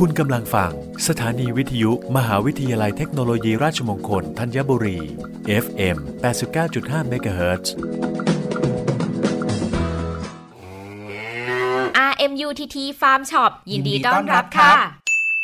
คุณกำลังฟัง สถานีวิทยุ มหาวิทยาลัยเทคโนโลยีราชมงคลธัญบุรี FM 89.5 MHz RMUTT Farm Shop ยินดีต้อนรับค่ะ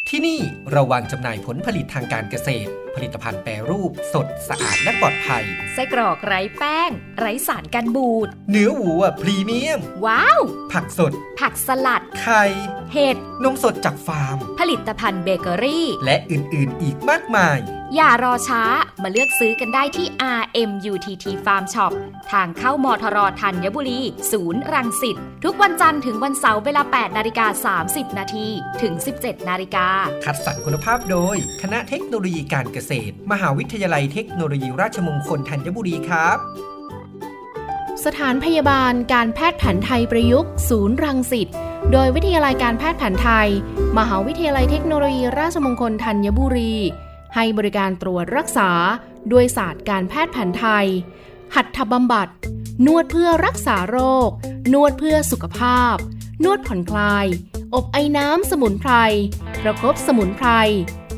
ที่นี่เราวางจำหน่ายผลผลิตทางการเกษตรผลิตภัณฑ์แปรรูป สดสะอาดและปลอดภัย ไส้กรอกไร้แป้ง ไร้สารกันบูด เนื้อวัวพรีเมียม ว้าว ผักสด ผักสลัด ไข่ เห็ด นมสดจากฟาร์ม ผลิตภัณฑ์เบเกอรี่ และอื่น ๆ อีกมากมาย อย่ารอช้ามาเลือกซื้อกันได้ที่ RMUTT Farm Shop ทางเข้ามทรธัญบุรี ศูนย์รังสิต ทุกวันจันทร์ถึงวันเสาร์เวลา 8 นาฬิกา 30 นาที ถึง 17 นาฬิกา คัดสรรคุณภาพโดย คณะเทคโนโลยีการเกษตร มหาวิทยาลัยเทคโนโลยีราชมงคลธัญบุรีครับ สถานพยาบาลการแพทย์แผนไทยประยุกต์ ศูนย์รังสิตโดยวิทยาลัยการแพทย์แผนไทย มหาวิทยาลัยเทคโนโลยีราชมงคลธัญบุรี ให้บริการตรวจรักษา ด้วยศาสตร์การแพทย์แผนไทย หัตถบำบัด นวดเพื่อรักษาโรค นวดเพื่อสุขภาพ นวดผ่อนคลาย อบไอ้น้ำสมุนไพร ประคบสมุนไพร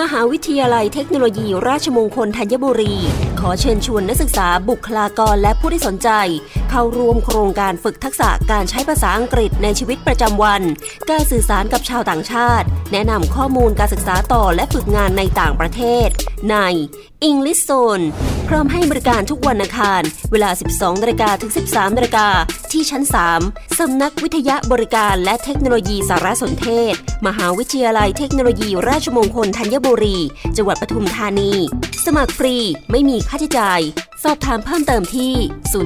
มหาวิทยาลัยเทคโนโลยีราชมงคลธัญบุรี ขอเชิญชวนนักศึกษาบุคลากรและผู้ที่สนใจ เข้าร่วมโครงการฝึกทักษะการใช้ภาษาอังกฤษในชีวิตประจำวัน การสื่อสารกับชาวต่างชาติ แนะนำข้อมูลการศึกษาต่อและฝึกงานในต่างประเทศ ใน English Zone พร้อมให้บริการทุกวันอังคาร เวลา 12นาฬิกาถึง 13นาฬิกาที่ชั้น 3 สำนักวิทยาบริการและเทคโนโลยีสารสนเทศ มหาวิทยาลัยเทคโนโลยีราชมงคลธัญบุรี จังหวัดปทุมธานี สมัครฟรีไม่มีค่าใช้จ่าย สอบถามเพิ่มเติมที่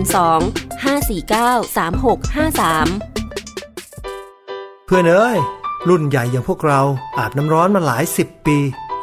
02 549 3653เพื่อนเอ้ย รุ่นใหญ่อย่างพวกเราอาบน้ำร้อนมาหลายสิบปี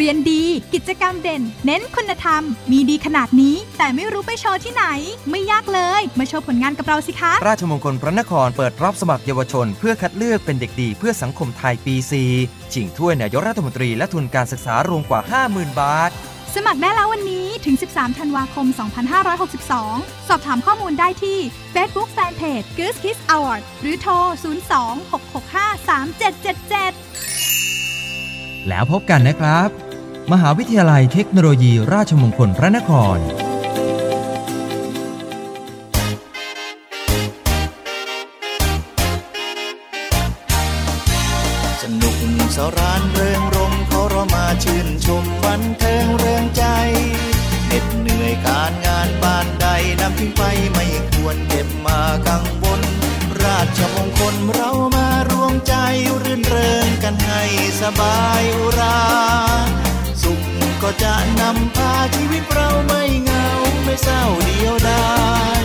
เรียนดี กิจกรรมเด่น เน้นคุณธรรม มีดีขนาดนี้ แต่ไม่รู้ไปโชว์ที่ไหน ไม่ยากเลย มาโชว์ผลงานกับเราสิคะ ราชมงคลพระนครเปิดรับสมัครเยาวชน เพื่อคัดเลือกเป็นเด็กดีเพื่อสังคมไทยปี 4 ชิงถ้วยนายกรัฐมนตรีและทุนการศึกษารวมกว่า 50,000 บาท สมัครได้แล้ววันนี้ถึง 13 ธันวาคม 2562 สอบถามข้อมูลได้ที่ Facebook Fanpage Goose Kids Award หรือโทร 02-665-3777 แล้วพบกันนะครับ มหาวิทยาลัยเทคโนโลยีราชมงคลพระนคร สนุกสรานเริงรมขอรมาชื่นชมบันเทิงเริงใจเหน็ดเหนื่อยการงานบ้านใดนำทิ้งไปไม่ควรเก็บมากังวลราชมงคลเรามารวมใจรื่นเริงกันให้สบายอุรา ก็จะนำพาชีวิตเราไม่เหงาไม่เศร้าเดียวดาย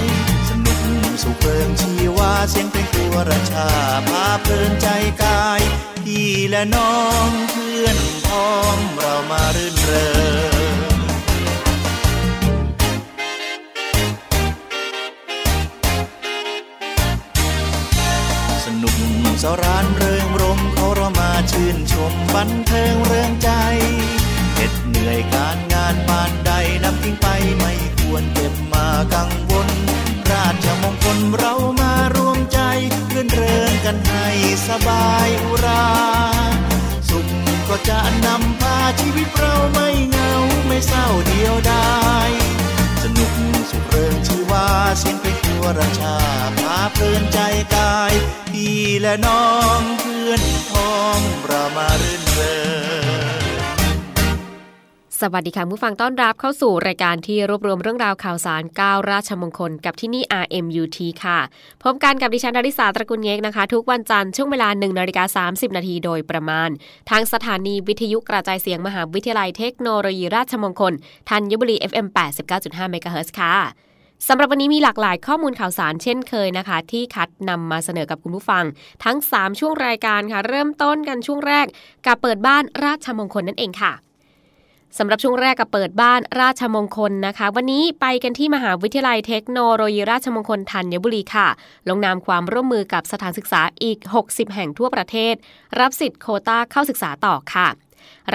สนุกสุขเพลิงชีวาเสียงเพลงครวราชาพาเพลินใจกายพี่และน้องเพื่อนพ้องเรามารื่นเริงสนุกสรานเริงรมเขาเรามาชื่นชมบันเทิงเริงใจ นื่อยการงานปานใดนำทิ้งไปไม่ควรเก็บมากังวล ราชมงคลเรามารวมใจเรื่นเริงกันให้สบายอุรา สุขก็จะนำพาชีวิตเราไม่เหงาไม่เศร้าเดียวดายสนุกสุขเริงชื่อว่าเสียงเพลงทั่วราชาพาเพลินใจกายพี่และน้องเพื่อนพ้องเรามารื่นเริง สวัสดีค่ะผู้ฟังต้อนรับเข้าสู่รายการที่รวบรวมเรื่องราวข่าวสาร9ราชมงคล กับที่นี่ RMUT ค่ะ พบกันกับดิฉันดาริสาตระกุลเงกนะคะ ทุกวันจันทร์ช่วงเวลา1นาฬิกา30 นาทีโดยประมาณ ทางสถานีวิทยุกระจายเสียงมหาวิทยาลัยเทคโนโลยีราชมงคลธัญบุรี FM 89.5เมกะเฮิร์ค่ะสำหรับวันนี้มีหลากหลายข้อมูลข่าวสารเช่นเคยนะคะ ที่คัดนำมาเสนอกับคุณผู้ฟัง ทั้ง 3 ช่วงรายการค่ะ เริ่มต้นกันช่วงแรกกับเปิดบ้านราชมงคลนั่นเองค่ะ สำหรับช่วงแรกกับเปิดบ้านราชมงคลนะคะ วันนี้ไปกันที่มหาวิทยาลัยเทคโนโลยีราชมงคลธัญบุรีค่ะ ลงนามความร่วมมือกับสถานศึกษาอีก 60 แห่งทั่วประเทศ รับสิทธิ์โคต้าเข้าศึกษาต่อค่ะ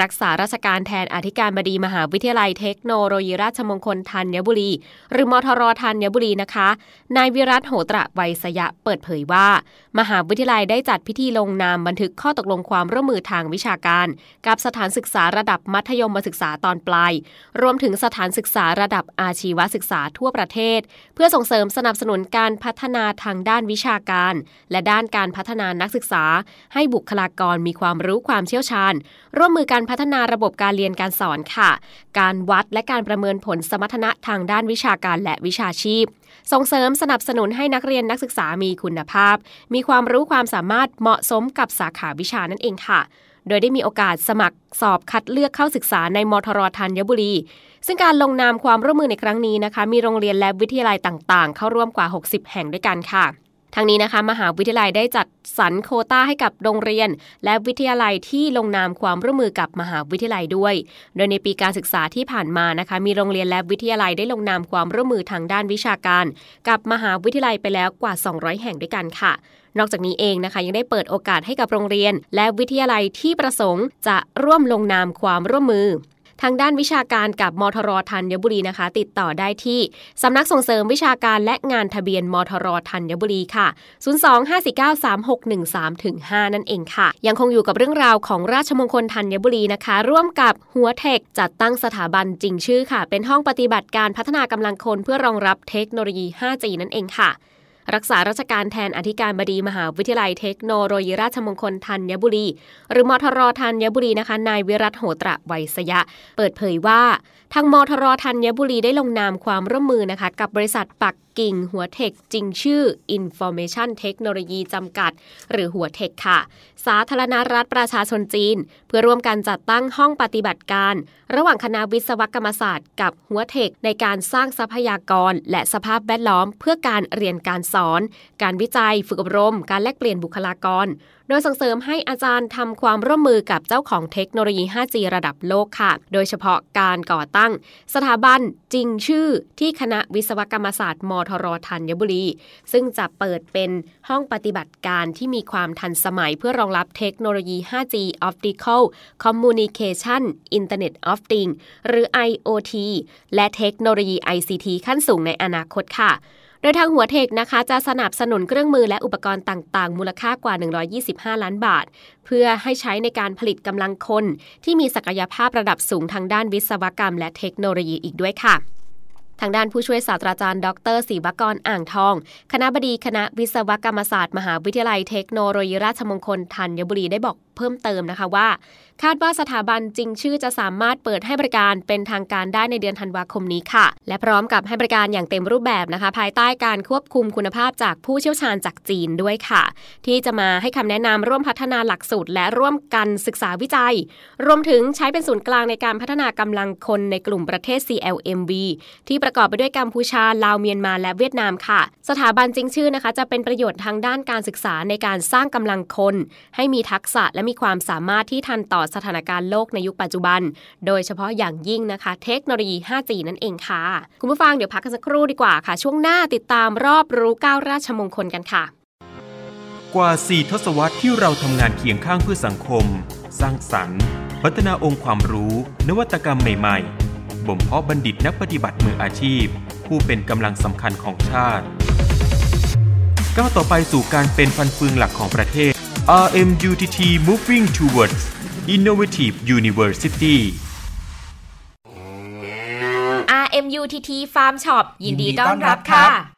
รักษาราชการแทนอธิการบดีมหาวิทยาลัยเทคโนโลยีราชมงคลธัญบุรี หรือมทรธัญบุรีนะคะ นายวิรัตโหตระไวยสยะเปิดเผยว่า มหาวิทยาลัยได้จัดพิธีลงนามบันทึกข้อตกลงความร่วมมือทางวิชาการ กับสถานศึกษาระดับมัธยมศึกษาตอนปลาย รวมถึงสถานศึกษาระดับอาชีวศึกษาทั่วประเทศ เพื่อส่งเสริมสนับสนุนการพัฒนาทางด้านวิชาการ และด้านการพัฒนานักศึกษา ให้บุคลากรมีความรู้ความเชี่ยวชาญ ร่วมมือการพัฒนาระบบการเรียนการสอนค่ะ การวัดและการประเมินผลสมรรถนะทางด้านวิชาการและวิชาชีพ ส่งเสริมสนับสนุนให้นักเรียนนักศึกษามีคุณภาพ มีความรู้ความสามารถเหมาะสมกับสาขาวิชานั่นเองค่ะโดยได้มีโอกาสสมัครสอบคัดเลือกเข้าศึกษาในมทรธัญบุรี ซึ่งการลงนามความร่วมมือในครั้งนี้นะคะ มีโรงเรียนและวิทยาลัยต่างๆ เข้าร่วมกว่า 60 แห่งด้วยกันค่ะ ทั้งนี้นะคะมหาวิทยาลัยได้จัดสรรโคต้าให้กับโรงเรียน และวิทยาลัยที่ลงนามความร่วมมือกับมหาวิทยาลัยด้วย โดยในปีการศึกษาที่ผ่านมานะคะ มีโรงเรียนและวิทยาลัยได้ลงนามความร่วมมือทางด้านวิชาการ กับมหาวิทยาลัยไปแล้วกว่า 200 แห่งด้วยกันค่ะนอกจากนี้เองนะคะยังได้เปิดโอกาสให้กับโรงเรียน และวิทยาลัยที่ประสงค์จะร่วมลงนามความร่วมมือ ทางด้านวิชาการกับมทรธัญบุรีนะคะ ติดต่อได้ที่สำนักส่งเสริมวิชาการและงานทะเบียนมทรธัญบุรีค่ะ 025493613-5นั่นเองค่ะ ยังคงอยู่กับเรื่องราวของราชมงคลธัญบุรีนะคะ ร่วมกับหัวเทคจัดตั้งสถาบันจริงชื่อค่ะ เป็นห้องปฏิบัติการพัฒนากำลังคนเพื่อรองรับเทคโนโลยี 5G นั่นเองค่ะ รักษาราชการแทนอธิการบดีมหาวิทยาลัยเทคโนโลยีราชมงคลธัญบุรี หรือมทรธัญบุรีนะคะ นายวิรัตโหตระไวยสยะ เปิดเผยว่า ทางมทรธัญบุรีได้ลงนามความร่วมมือนะคะ กับบริษัทปักกิ่งหัวเทคจริงชื่อ Information Technology จำกัด หรือหัวเทคค่ะ สาธารณรัฐประชาชนจีน เพื่อร่วมกันจัดตั้งห้องปฏิบัติการ ระหว่างคณะวิศวกรรมศาสตร์กับหัวเทคในการสร้างทรัพยากร และสภาพแวดล้อมเพื่อการเรียนการสอน การวิจัย ฝึกอบรม การแลกเปลี่ยนบุคลากร โดยส่งเสริมให้อาจารย์ทำความร่วมมือกับเจ้าของเทคโนโลยี 5G ระดับโลกค่ะ โดยเฉพาะการก่อตั้ง สถาบันจริงชื่อที่คณะวิศวกรรมศาสตร์มทรธัญบุรี ซึ่งจะเปิดเป็นห้องปฏิบัติการที่มีความทันสมัยเพื่อรองรับเทคโนโลยี 5G Optical Communication Internet of Things หรือ IoT และเทคโนโลยี ICT ขั้นสูงในอนาคตค่ะ โดยทางหัวเทคนะคะจะสนับสนุนเครื่องมือและอุปกรณ์ต่างๆ มูลค่ากว่า 125 ล้านบาท เพื่อให้ใช้ในการผลิตกำลังคน ที่มีศักยภาพระดับสูงทางด้านวิศวกรรม และเทคโนโลยีอีกด้วยค่ะ ทางด้านผู้ช่วยศาสตราจารย์ ดรศิวกรอ่างทอง คณะบดีคณะวิศวกรรมศาสตร์ มหาวิทยาลัยเทคโนโลยีราชมงคลธัญบุรีได้บอกเพิ่มเติมนะคะว่า คาดว่าสถาบันจริงชื่อจะสามารถเปิดให้บริการเป็นทางการได้ในเดือนธันวาคมนี้ค่ะ และพร้อมกับให้บริการอย่างเต็มรูปแบบนะคะ ภายใต้การควบคุมคุณภาพจากผู้เชี่ยวชาญจากจีนด้วยค่ะ ที่จะมาให้คำแนะนำร่วมพัฒนาหลักสูตร และร่วมกันศึกษาวิจัย รวมถึงใช้เป็นศูนย์กลางในการพัฒนากำลังคนในกลุ่มประเทศ CLMV ที่ประกอบไปด้วยกัมพูชา ลาวเมียนมาและเวียดนามค่ะ สถาบันจริงชื่อนะคะ จะเป็นประโยชน์ทางด้านการศึกษาในการสร้างกำลังคน ให้มีทักษะและมีความสามารถที่ทันต่อสถานการณ์โลกในยุคปัจจุบัน โดยเฉพาะอย่างยิ่งนะคะ เทคโนโลยี 5G นั่นเองค่ะ คุณผู้ฟังเดี๋ยวพักกันสักครู่ดีกว่าค่ะ ช่วงหน้าติดตามรอบรู้ก้าวราชมงคลกันค่ะ กว่า 4 ทศวรรษที่เราทำงานเคียงข้างเพื่อสังคม สร้างสรรค์ พัฒนาองค์ความรู้ นวัตกรรมใหม่ ๆ บ่มเพาะบัณฑิตนักปฏิบัติมืออาชีพ ผู้เป็นกำลังสำคัญของชาติก้าวต่อไปสู่การเป็นฟันเฟืองหลักของประเทศ RMUTT Moving Towards Innovative University RMUTT Farm Shop ยินดีต้อนรับค่ะ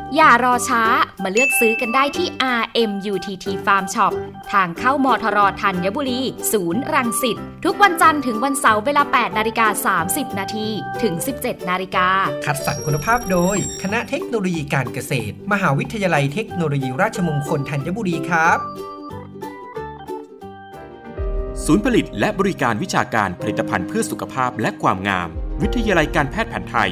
อย่ารอช้ามาเลือกซื้อกันได้ที่ RMUTT Farm Shop ทางเข้ามอทรธัญบุรี ศูนย์รังสิตทุกวันจันทร์ถึงวันเสาร์เวลา 8 นาฬิกา 30 นาทีถึง 17 นาฬิกา คัดสรรคุณภาพโดย คณะเทคโนโลยีการเกษตร มหาวิทยาลัยเทคโนโลยีราชมงคลธัญบุรีครับ ศูนย์ผลิตและบริการวิชาการผลิตภัณฑ์เพื่อสุขภาพและความงาม วิทยาลัยการแพทย์แผนไทย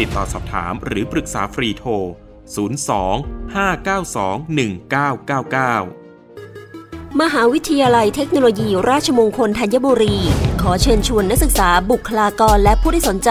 ติดต่อสอบถามหรือปรึกษาฟรีโทร 02 592 1999 มหาวิทยาลัยเทคโนโลยีราชมงคลธัญบุรี ขอเชิญชวนนักศึกษาบุคลากรและผู้ที่สนใจ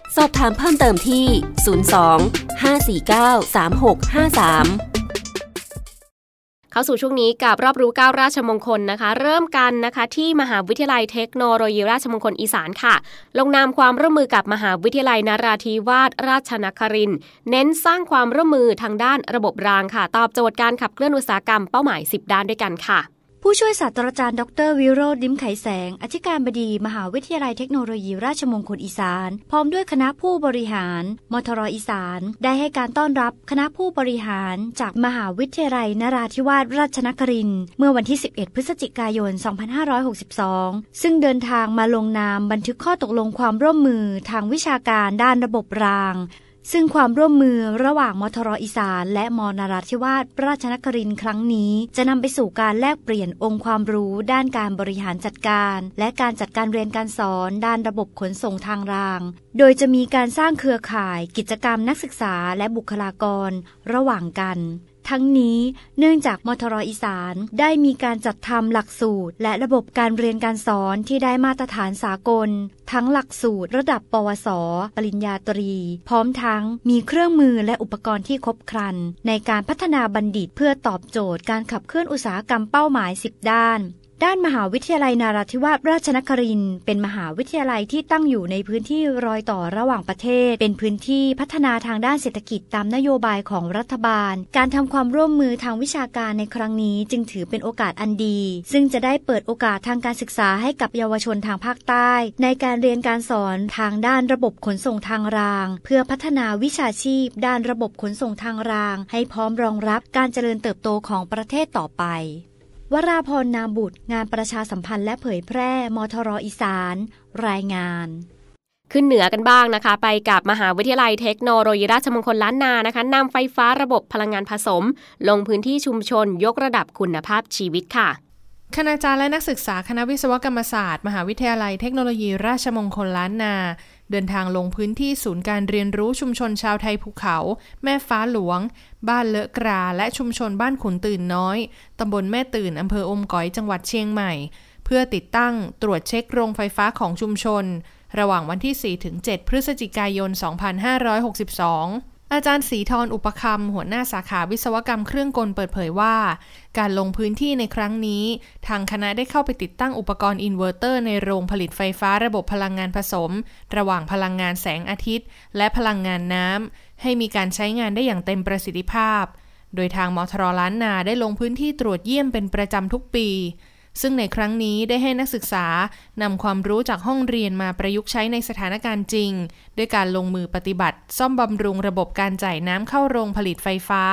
สอบถามเพิ่มเติมที่ 02 549 3653เข้าสู่ช่วงนี้กับรอบรู้ก้าวราชมงคลนะคะ เริ่มกันนะคะที่มหาวิทยาลัยเทคโนโลยีราชมงคลอีสานค่ะ ลงนามความร่วมมือกับมหาวิทยาลัยนาราธิวาสราชนครินเน้นสร้างความร่วมมือทางด้านระบบรางค่ะ ตอบโจทย์การขับเคลื่อนอุตสาหกรรมเป้าหมาย 10 ด้านด้วยกันค่ะ ผู้ช่วยศาสตราจารย์ ดร วิโรธดิมไขแสง อธิการบดี มหาวิทยาลัยเทคโนโลยีราชมงคลอีสาน พร้อมด้วยคณะผู้บริหาร มทรอีสาน ได้ให้การต้อนรับคณะผู้บริหาร จากมหาวิทยาลัยนราธิวาสราชนคริน เมื่อวันที่ 11 พฤศจิกายน 2562 ซึ่งเดินทางมาลงนามบันทึกข้อตกลงความร่วมมือทางวิชาการด้านระบบราง ซึ่งความร่วมมือระหว่างมทรอีสานและมนราธิวาสราชนครินครั้งนี้ จะนำไปสู่การแลกเปลี่ยนองค์ความรู้ด้านการบริหารจัดการ และการจัดการเรียนการสอนด้านระบบขนส่งทางราง โดยจะมีการสร้างเครือข่าย กิจกรรมนักศึกษาและบุคลากร ระหว่างกัน ทั้งนี้เนื่องจากมทรอีสานได้มีการจัดทำหลักสูตร และระบบการเรียนการสอนที่ได้มาตรฐานสากล ทั้งหลักสูตร ระดับปวส ปริญญาตรี พร้อมทั้งมีเครื่องมือและอุปกรณ์ที่ครบครัน ในการพัฒนาบัณฑิตเพื่อตอบโจทย์การขับเคลื่อนอุตสาหกรรมเป้าหมาย 10 ด้าน ด้านมหาวิทยาลัยนาราธิวาสราชนครินเป็นมหาวิทยาลัยที่ตั้งอยู่ในพื้นที่รอยต่อระหว่างประเทศ เป็นพื้นที่พัฒนาทางด้านเศรษฐกิจตามนโยบายของรัฐบาล การทำความร่วมมือทางวิชาการในครั้งนี้จึงถือเป็นโอกาสอันดี ซึ่งจะได้เปิดโอกาสทางการศึกษาให้กับเยาวชนทางภาคใต้ ในการเรียนการสอนทางด้านระบบขนส่งทางราง เพื่อพัฒนาวิชาชีพ ด้านระบบขนส่งทางราง ให้พร้อมรองรับการเจริญเติบโตของประเทศต่อไป วราพรนามบุตรงานประชาสัมพันธ์และเผยแพร่มทรอีสาน รายงาน ขึ้นเหนือกันบ้างนะคะ ไปกับมหาวิทยาลัยเทคโนโลยีราชมงคลล้านนานะคะนำไฟฟ้าระบบพลังงานผสม ลงพื้นที่ชุมชนยกระดับคุณภาพชีวิตค่ะคณาจารย์และนักศึกษาคณะวิศวกรรมศาสตร์ มหาวิทยาลัยเทคโนโลยีราชมงคลล้านนา เดินทางลงพื้นที่ศูนย์การเรียนรู้ชุมชนชาวไทยภูเขา แม่ฟ้าหลวง บ้านเลอะกราและชุมชนบ้านขุนตื่นน้อยตำบลแม่ตื่นอำเภออมก๋อยจังหวัดเชียงใหม่ เพื่อติดตั้งตรวจเช็คโรงไฟฟ้าของชุมชน ระหว่างวันที่ 4-7 พฤศจิกายน 2562 อาจารย์ศรีธรอุปคำหัวหน้าสาขาวิศวกรรมเครื่องกลเปิดเผยว่า การลงพื้นที่ในครั้งนี้ ทางคณะได้เข้าไปติดตั้งอุปกรณ์อินเวอร์เตอร์ในโรงผลิตไฟฟ้าระบบพลังงานผสม ระหว่างพลังงานแสงอาทิตย์ และพลังงานน้ำให้มีการใช้งานได้อย่างเต็มประสิทธิภาพ โดยทางมทรล้านนาได้ลงพื้นที่ตรวจเยี่ยมเป็นประจำทุกปี ซึ่งในครั้งนี้ได้ให้นักศึกษานำความรู้จากห้องเรียนมาประยุกต์ใช้ในสถานการณ์จริง ด้วยการลงมือปฏิบัติ ซ่อมบำรุงระบบการจ่ายน้ำเข้าโรงผลิตไฟฟ้า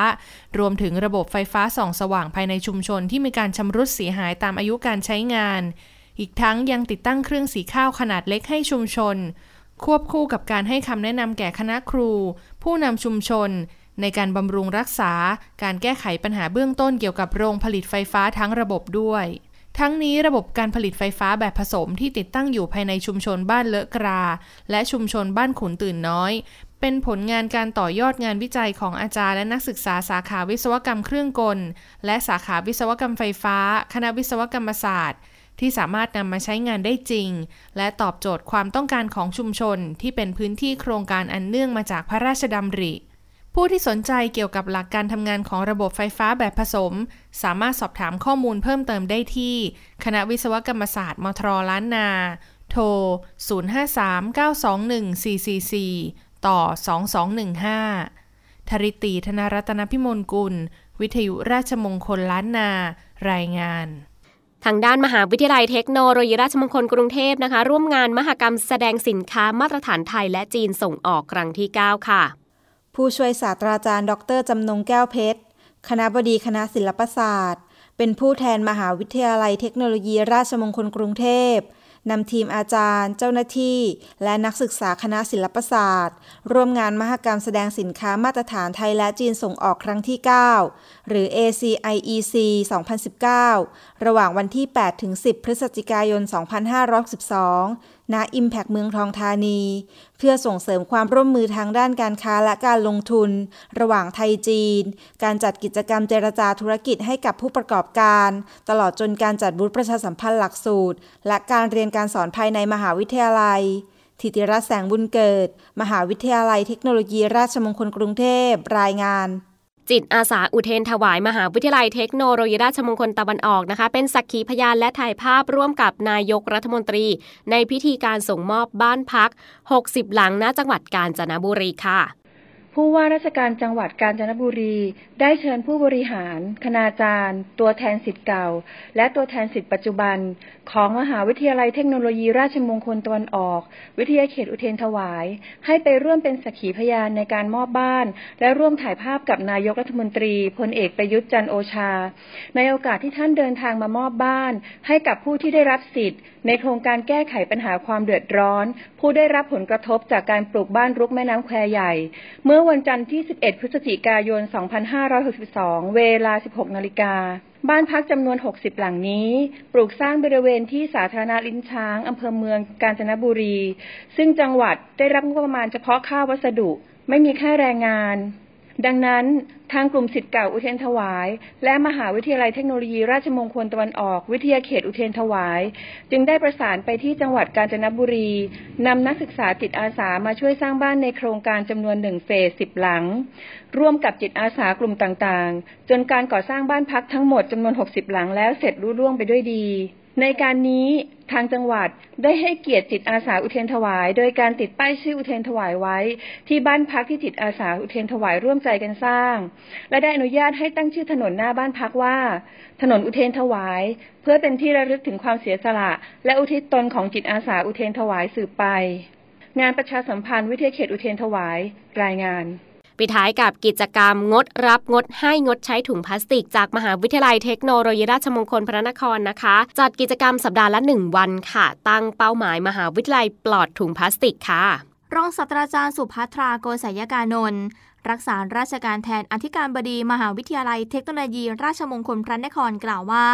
รวมถึงระบบไฟฟ้าส่องสว่างภายในชุมชนที่มีการชำรุดเสียหายตามอายุการใช้งาน อีกทั้งยังติดตั้งเครื่องสีข้าวขนาดเล็กให้ชุมชน ควบคู่กับการให้คำแนะนำแก่คณะครู ผู้นำชุมชนในการบำรุงรักษา การแก้ไขปัญหาเบื้องต้นเกี่ยวกับโรงผลิตไฟฟ้าทั้งระบบด้วย ทั้งนี้ระบบการผลิตไฟฟ้าแบบผสมที่ติดตั้งอยู่ภายในชุมชนบ้านเลอะกรา และชุมชนบ้านขุนตื่นน้อย เป็นผลงานการต่อยอดงานวิจัยของอาจารย์และนักศึกษาสาขาวิศวกรรมเครื่องกล และสาขาวิศวกรรมไฟฟ้า คณะวิศวกรรมศาสตร์ ที่สามารถนำมาใช้งานได้จริง และตอบโจทย์ความต้องการของชุมชนที่เป็นพื้นที่โครงการอันเนื่องมาจากพระราชดำริ ผู้ที่สนใจเกี่ยวกับหลักการทำงานของระบบไฟฟ้าแบบผสม สามารถสอบถามข้อมูลเพิ่มเติมได้ที่ คณะวิศวกรรมศาสตร์มทรล้านนา โทร 053-921-444 ต่อ 2215 ธริตีธนรัตนพิมลกุล วิทยุราชมงคลล้านนา รายงานทางด้านมหาวิทยาลัยเทคโนโลยีราชมงคลกรุงเทพนะคะ ร่วมงานมหกรรมแสดงสินค้ามาตรฐานไทยและจีนส่งออกครั้งที่ 9 ค่ะ ผู้ช่วยศาสตราจารย์ ดรจำนงแก้วเพชร คณะบดีคณะศิลปศาสตร์ เป็นผู้แทนมหาวิทยาลัยเทคโนโลยีราชมงคลกรุงเทพนำทีมอาจารย์ เจ้าหน้าที่ และนักศึกษาคณะศิลปศาสตร์ ร่วมงานมหกรรมแสดงสินค้ามาตรฐานไทยและจีนส่งออกครั้งที่ 9 หรือ ACIEC 2019 ระหว่างวันที่8-10 พฤศจิกายน 2562 ณ Impact เมืองทองธานี เพื่อส่งเสริมความร่วมมือทางด้านการค้าและการลงทุน ระหว่างไทยจีน การจัดกิจกรรมเจรจาธุรกิจให้กับผู้ประกอบการ ตลอดจนการจัดบูธประชาสัมพันธ์หลักสูตร และการเรียนการสอนภายในมหาวิทยาลัยธิติรัตน์แสงบุญเกิด มหาวิทยาลัยเทคโนโลยีราชมงคลกรุงเทพ รายงาน จิตอาสาอุเทนถวายมหาวิทยาลัยเทคโนโลยีราชมงคลตะวันออกนะคะ เป็นสักขีพยานและถ่ายภาพร่วมกับนายกรัฐมนตรี ในพิธีการส่งมอบบ้านพัก 60 หลังณจังหวัดกาญจนบุรีค่ะ ผู้ว่าราชการจังหวัดกาญจนบุรี ได้เชิญผู้บริหาร คณาจารย์ ตัวแทนสิทธิ์เก่า และตัวแทนสิทธิ์ปัจจุบัน ของมหาวิทยาลัยเทคโนโลยีราชมงคลตะวันออก วิทยาเขตอุเทนถวาย ให้ไปร่วมเป็นสักขีพยานในการมอบบ้าน และร่วมถ่ายภาพกับนายกรัฐมนตรีพลเอกประยุทธ์จันโอชา ในโอกาสที่ท่านเดินทางมามอบบ้าน ให้กับผู้ที่ได้รับสิทธิ์ ในโครงการแก้ไขปัญหาความเดือดร้อน ผู้ได้รับผลกระทบจากการปลูกบ้านรุกแม่น้ำแควใหญ่ เมื่อวันจันทร์ที่ 11 พฤศจิกายน 2562 เวลา 16 นาฬิกา บ้านพักจำนวน 60 หลังนี้ ปลูกสร้างบริเวณที่สาธารณะลิ้นช้าง อำเภอเมืองกาญจนบุรี ซึ่งจังหวัดได้รับงบประมาณเฉพาะค่าวัสดุ ไม่มีค่าแรงงาน ดังนั้นทางกลุ่มสิทธิ์เก่าอุเทนถวาย และมหาวิทยาลัยเทคโนโลยีราชมงคลตะวันออกวิทยาเขตอุเทนถวาย จึงได้ประสานไปที่จังหวัดกาญจนบุรีนำนักศึกษาจิตอาสามาช่วยสร้างบ้านในโครงการจำนวนหนึ่งเฟสสิบหลัง ร่วมกับจิตอาสากลุ่มต่างๆ จนการก่อสร้างบ้านพักทั้งหมดจำนวน 60 หลังแล้วเสร็จรุ่ร่วงไปด้วยดี ในการนี้ทางจังหวัดได้ให้เกียรติจิตอาสาอุเทนถวาย โดยการติดป้ายชื่ออุเทนถวายไว้ ที่บ้านพักที่จิตอาสาอุเทนถวายร่วมใจกันสร้าง และได้อนุญาตให้ตั้งชื่อถนนหน้าบ้านพักว่า ถนนอุเทนถวาย เพื่อเป็นที่ระลึกถึงความเสียสละ และอุทิศตนของจิตอาสาอุเทนถวายสืบไป งานประชาสัมพันธ์วิทยาเขตอุเทนถวาย รายงาน ปิดท้ายกับกิจกรรมงดรับงดให้งดใช้ถุงพลาสติก จากมหาวิทยาลัยเทคโนโลยีราชมงคลพระนครนะคะ จัดกิจกรรมสัปดาห์ละ 1 วันค่ะ ตั้งเป้าหมายมหาวิทยาลัยปลอดถุงพลาสติกค่ะ รองศาสตราจารย์สุภัทราโกศยการนนท์รักษาราชการแทนอธิการบดีมหาวิทยาลัยเทคโนโลยี ราชมงคลพระนครกล่าวว่า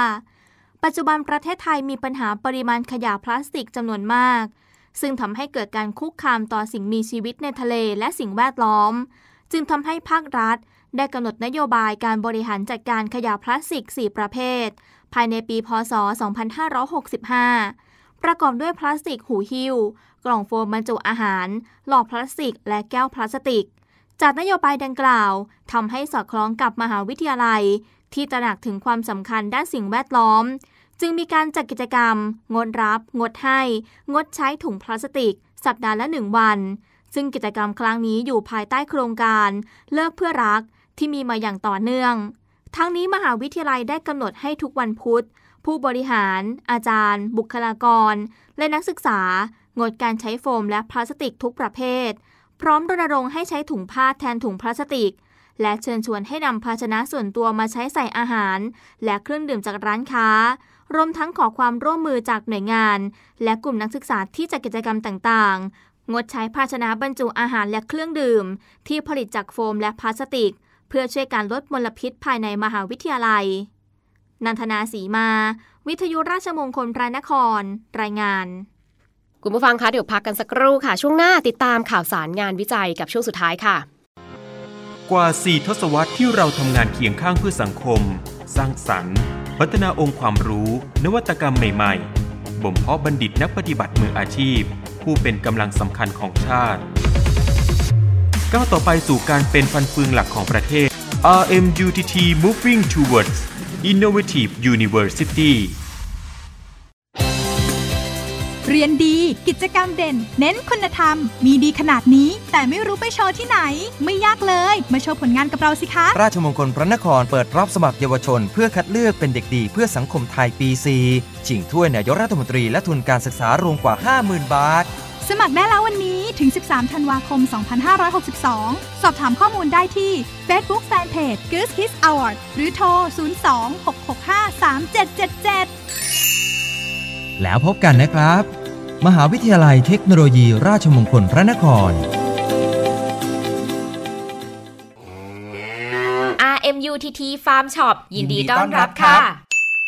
ปัจจุบันประเทศไทยมีปัญหาปริมาณขยะพลาสติกจำนวนมาก ซึ่งทำให้เกิดการคุกคามต่อสิ่งมีชีวิตในทะเลและสิ่งแวดล้อม จึงทำให้ภาครัฐ ได้กำหนดนโยบายการบริหารจัดการขยะพลาสติก 4 ประเภท ภายในปี พศ 2565 ประกอบด้วยพลาสติกหูหิ้ว กล่องโฟมบรรจุอาหาร หลอดพลาสติก และแก้วพลาสติก จากนโยบายดังกล่าวทำให้สอดคล้องกับมหาวิทยาลัย ที่ตระหนักถึงความสำคัญด้านสิ่งแวดล้อม จึงมีการจัดกิจกรรม งดรับ งดให้ งดใช้ถุงพลาสติก สัปดาห์ละหนึ่งวัน ซึ่งกิจกรรมครั้งนี้อยู่ภายใต้โครงการเลิกเพื่อรักที่มีมาอย่างต่อเนื่อง ทั้งนี้มหาวิทยาลัยได้กำหนดให้ทุกวันพุธ ผู้บริหาร อาจารย์ บุคลากร และนักศึกษา งดการใช้โฟมและพลาสติกทุกประเภท พร้อมรณรงค์ให้ใช้ถุงผ้าแทนถุงพลาสติก และเชิญชวนให้นำภาชนะส่วนตัวมาใช้ใส่อาหาร และเครื่องดื่มจากร้านค้ารวมทั้งขอความร่วมมือจากหน่วยงาน และกลุ่มนักศึกษาที่จัดกิจกรรมต่าง งดใช้ภาชนะบรรจุอาหารและเครื่องดื่ม ที่ผลิตจากโฟมและพลาสติก เพื่อช่วยการลดมลพิษภายในมหาวิทยาลัย นันทนาสีมา วิทยุราชมงคลพระนคร รายงาน คุณผู้ฟังคะเดี๋ยวพักกันสักครู่ค่ะ ช่วงหน้าติดตามข่าวสารงานวิจัยกับช่วงสุดท้ายค่ะ กว่า 4 ทศวรรษที่เราทำงานเคียงข้างเพื่อสังคม สร้างสรรค์ พัฒนาองค์ความรู้ นวัตกรรมใหม่ ๆบ่มเพาะบัณฑิตนักปฏิบัติมืออาชีพ ผู้เป็นกำลังสำคัญของชาติก้าวต่อไปสู่การเป็นฟันเฟืองหลักของประเทศ RMUTT Moving Towards Innovative University เรียนดี กิจกรรมเด่น เน้นคุณธรรม มีดีขนาดนี้ แต่ไม่รู้ไปโชว์ที่ไหน ไม่ยากเลย มาโชว์ผลงานกับเราสิคะ ราชมงคลพระนครเปิดรับสมัครเยาวชน เพื่อคัดเลือกเป็นเด็กดีเพื่อสังคมไทยปี4ชิงถ้วยนายกรัฐมนตรีและทุนการศึกษารวมกว่า 50,000 บาท สมัครได้แล้ววันนี้ถึง 13 ธันวาคม 2562 สอบถามข้อมูลได้ที่ Facebook Fanpage Goose Kids Award หรือโทร 02-665-3777 แล้วพบกันนะครับ มหาวิทยาลัยเทคโนโลยีราชมงคลพระนคร RMUTT Farm Shop ยินดีต้อนรับค่ะ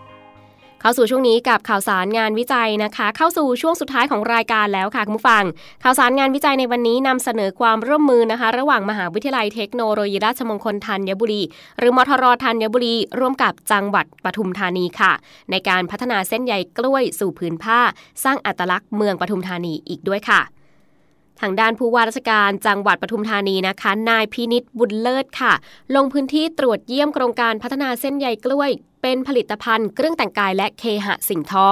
000 เข้าสู่ช่วงนี้กับข่าวสารงานวิจัยนะคะ เข้าสู่ช่วงสุดท้ายของรายการแล้วค่ะคุณผู้ฟัง ข่าวสารงานวิจัยในวันนี้นำเสนอความร่วมมือนะคะ ระหว่างมหาวิทยาลัยเทคโนโลยีราชมงคลธัญบุรี หรือมทรธัญบุรี ร่วมกับจังหวัดปทุมธานีค่ะ ในการพัฒนาเส้นใยกล้วยสู่ผืนผ้า สร้างอัตลักษณ์เมืองปทุมธานีอีกด้วยค่ะทางด้านผู้ว่าราชการจังหวัดปทุมธานีนะคะ นายพินิษบุญเลิศค่ะ ลงพื้นที่ตรวจเยี่ยมโครงการพัฒนาเส้นใยกล้วย เป็นผลิตภัณฑ์เครื่องแต่งกายและเคหะสิ่งทอ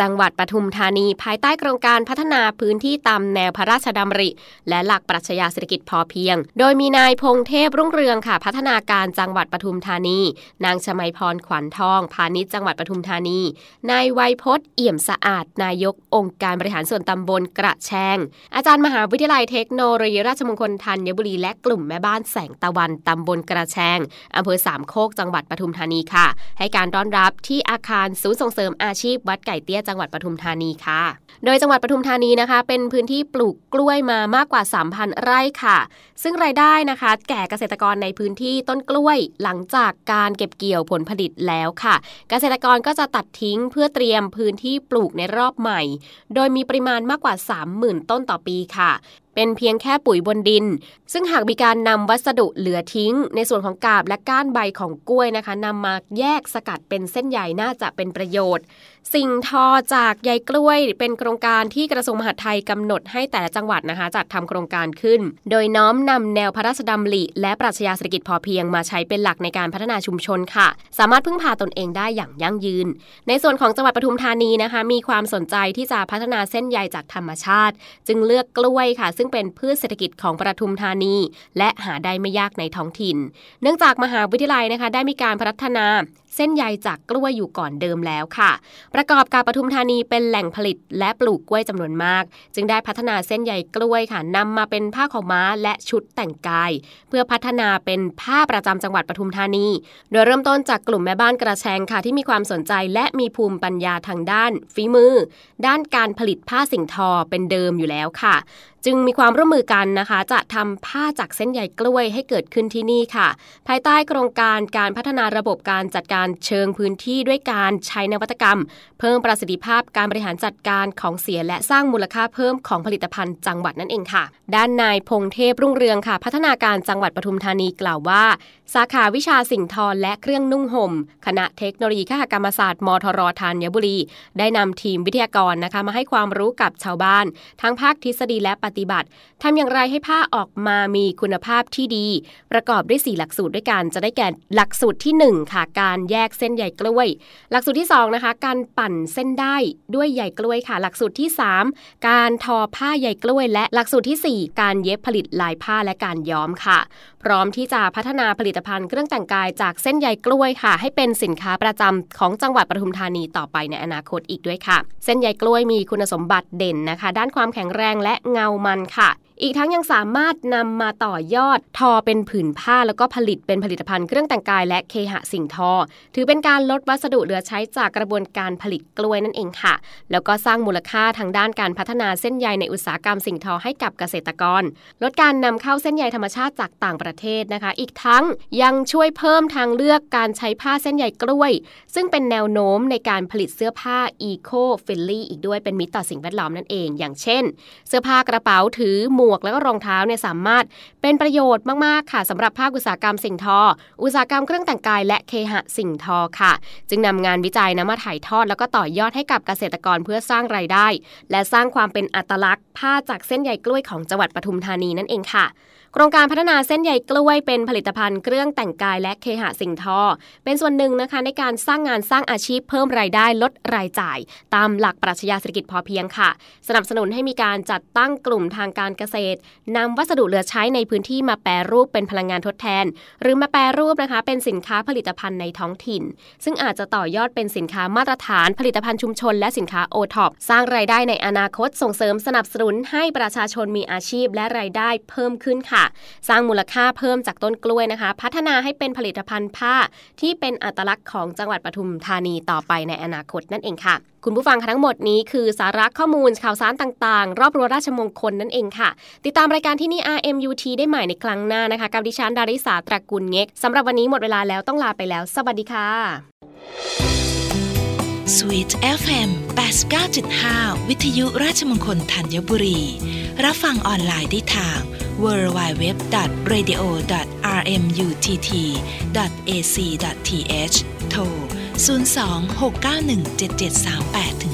จังหวัดปทุมธานี ภายใต้โครงการพัฒนาพื้นที่ตามแนวพระราชดำริ และหลักปรัชญาเศรษฐกิจพอเพียง โดยมีนายพงเทพรุ่งเรืองค่ะ พัฒนาการจังหวัดปทุมธานี นางชมัยพรขวัญทอง พาณิชย์จังหวัดปทุมธานี นายไวยพจน์เอี่ยมสะอาด นายกองค์การบริหารส่วนตำบลกระแชง อาจารย์มหาวิทยาลัยเทคโนโลยีราชมงคลธัญบุรีและกลุ่มแม่บ้านแสงตะวันตำบลกระแชงอำเภอสามโคกจังหวัดปทุมธานีค่ะ ให้การต้อนรับที่อาคารศูนย์ส่งเสริมอาชีพวัดไก่เตี้ยจังหวัดปทุมธานีค่ะ โดยจังหวัดปทุมธานีนะคะ เป็นพื้นที่ปลูกกล้วยมามากกว่า 3,000 ไร่ค่ะ ซึ่งรายได้นะคะ แก่เกษตรกรในพื้นที่ต้นกล้วยหลังจากการเก็บเกี่ยวผลผลิตแล้วค่ะ เกษตรกรก็จะตัดทิ้งเพื่อเตรียมพื้นที่ปลูกในรอบใหม่ โดยมีปริมาณมากกว่า 30,000 ต้นต่อปีค่ะ เป็นเพียงแค่ปุ๋ยบนดิน ซึ่งหากมีการนำวัสดุเหลือทิ้ง ในส่วนของกาบและก้านใบของกล้วยนะคะนำมาแยกสกัดเป็นเส้นใยน่าจะเป็นประโยชน์ สิ่งทอจากใยกล้วยเป็นโครงการที่กระทรวงมหาดไทยกำหนดให้แต่ละจังหวัดนะคะจัดทำโครงการขึ้น โดยน้อมนำแนวพระราชดำริและปรัชญาเศรษฐกิจพอเพียงมาใช้เป็นหลักในการพัฒนาชุมชนค่ะ สามารถพึ่งพาตนเองได้อย่างยั่งยืน ในส่วนของจังหวัดปทุมธานีนะคะ มีความสนใจที่จะพัฒนาเส้นใยจากธรรมชาติ จึงเลือกกล้วยค่ะซึ่งเป็นพืชเศรษฐกิจของประทุมธานี และหาได้ไม่ยากในท้องถิ่น เนื่องจากมหาวิทยาลัยนะคะได้มีการพัฒนา เส้นใยจากกล้วยอยู่ก่อนเดิมแล้วค่ะ ประกอบกับปทุมธานีเป็นแหล่งผลิตและปลูกกล้วยจำนวนมาก จึงได้พัฒนาเส้นใยกล้วยค่ะนำมาเป็นผ้าขาวม้าและชุดแต่งกาย เพื่อพัฒนาเป็นผ้าประจำจังหวัดปทุมธานี โดยเริ่มต้นจากกลุ่มแม่บ้านกระแชงค่ะที่มีความสนใจและมีภูมิปัญญาทางด้าน ฝีมือ ด้านการผลิตผ้าสิ่งทอเป็นเดิมอยู่แล้วค่ะจึงมีความร่วมมือกันนะคะ จะทำผ้าจากเส้นใยกล้วยให้เกิดขึ้นที่นี่ค่ะ ภายใต้โครงการการพัฒนาระบบการจัดการเชิงพื้นที่ด้วยการใช้นวัตกรรม เพิ่มประสิทธิภาพการบริหารจัดการของเสียและสร้างมูลค่าเพิ่มของผลิตภัณฑ์จังหวัดนั่นเองค่ะ ด้านนายพงเทพรุ่งเรืองค่ะ พัฒนาการจังหวัดปทุมธานีกล่าวว่า สาขาวิชาสิ่งทอและเครื่องนุ่งห่มคณะเทคโนโลยีขหกรรมศาสตร์มทรธัญบุรี ได้นำทีมวิทยากรนะคะมาให้ความรู้กับชาวบ้าน ทั้งภาคทฤษฎีและปฏิบัติทำอย่างไรให้ผ้าออกมามีคุณภาพที่ดี ประกอบด้วย 4 หลักสูตรด้วยกันจะได้แก่หลักสูตรที่ 1 ค่ะการแยกเส้นใยกล้วย หลักสูตรที่2นะคะการปั่นเส้นได้ด้วยใยกล้วยค่ะ หลักสูตรที่ 3 การทอผ้าใยกล้วย และหลักสูตรที่ 4 การเย็บผลิตลายผ้าและการย้อมค่ะ พร้อมที่จะพัฒนาผลิตภัณฑ์เครื่องแต่งกายจากเส้นใยกล้วยค่ะ ให้เป็นสินค้าประจำของจังหวัดปทุมธานีต่อไปในอนาคตอีกด้วยค่ะ เส้นใยกล้วยมีคุณสมบัติเด่นนะคะ ด้านความแข็งแรงและเงามันค่ะ อีกทั้งยังสามารถนำมาต่อยอดทอเป็นผืนผ้าแล้วก็ผลิตเป็นผลิตภัณฑ์เครื่องแต่งกายและเคหะสิ่งทอ ถือเป็นการลดวัสดุเหลือใช้จากกระบวนการผลิตกล้วยนั่นเองค่ะ แล้วก็สร้างมูลค่าทางด้านการพัฒนาเส้นใยในอุตสาหกรรมสิ่งทอให้กับเกษตรกร ลดการนำเข้าเส้นใยธรรมชาติจากต่างประเทศนะคะ อีกทั้งยังช่วยเพิ่มทางเลือกการใช้ผ้าเส้นใยกล้วย ซึ่งเป็นแนวโน้มในการผลิตเสื้อผ้า eco friendly อีกด้วยเป็นมิตรต่อสิ่งแวดล้อมนั่นเอง อย่างเช่น เสื้อผ้ากระเป๋าถือหมวกแล้วก็รองเท้าเนี่ยสามารถเป็นประโยชน์มากๆค่ะสำหรับภาคอุตสาหกรรมสิ่งทอ อุตสาหกรรมเครื่องแต่งกาย และเคหะสิ่งทอค่ะ จึงนำงานวิจัยนะมาถ่ายทอด แล้วก็ต่อยอดให้กับเกษตรกรเพื่อสร้างรายได้ และสร้างความเป็นอัตลักษณ์ผ้าจากเส้นใยกล้วยของจังหวัดปทุมธานีนั่นเองค่ะ โครงการพัฒนาเส้นใยกล้วยเป็นผลิตภัณฑ์เครื่องแต่งกายและเคหะสิ่งทอ เป็นส่วนหนึ่งนะคะในการสร้างงานสร้างอาชีพเพิ่มรายได้ลดรายจ่าย ตามหลักปรัชญาเศรษฐกิจพอเพียงค่ะ สนับสนุนให้มีการจัดตั้งกลุ่มทางการเกษตรนำวัสดุเหลือใช้ในพื้นที่มาแปรรูปเป็นพลังงานทดแทน หรือมาแปรรูปนะคะ เป็นสินค้าผลิตภัณฑ์ในท้องถิ่น ซึ่งอาจจะต่อยอดเป็นสินค้ามาตรฐาน ผลิตภัณฑ์ชุมชน และสินค้าโอท็อปสร้างรายได้ในอนาคตส่งเสริมสนับสนุนให้ประชาชนมีอาชีพและรายได้เพิ่มขึ้นค่ะสร้างมูลค่าเพิ่มจากต้นกล้วยนะคะ พัฒนาให้เป็นผลิตภัณฑ์ผ้าที่เป็นอัตลักษณ์ของจังหวัดปทุมธานีต่อไปในอนาคตนั่นเองค่ะ คุณผู้ฟังทั้งหมดนี้คือสาระข้อมูลข่าวสารต่างๆ รอบรั้วราชมงคลนั่นเองค่ะ ติดตามรายการที่นี่ RMUT ได้ใหม่ในครั้งหน้านะคะกับดิฉันดาริสาตระกูลเง็กสำหรับวันนี้หมดเวลาแล้วต้องลาไปแล้ว สวัสดีค่ะ Sweet FM 89.5 วิทยุราชมงคลธัญบุรี รับฟังออนไลน์ได้ทาง www.radio.rmutt.ac.th โทร 026917738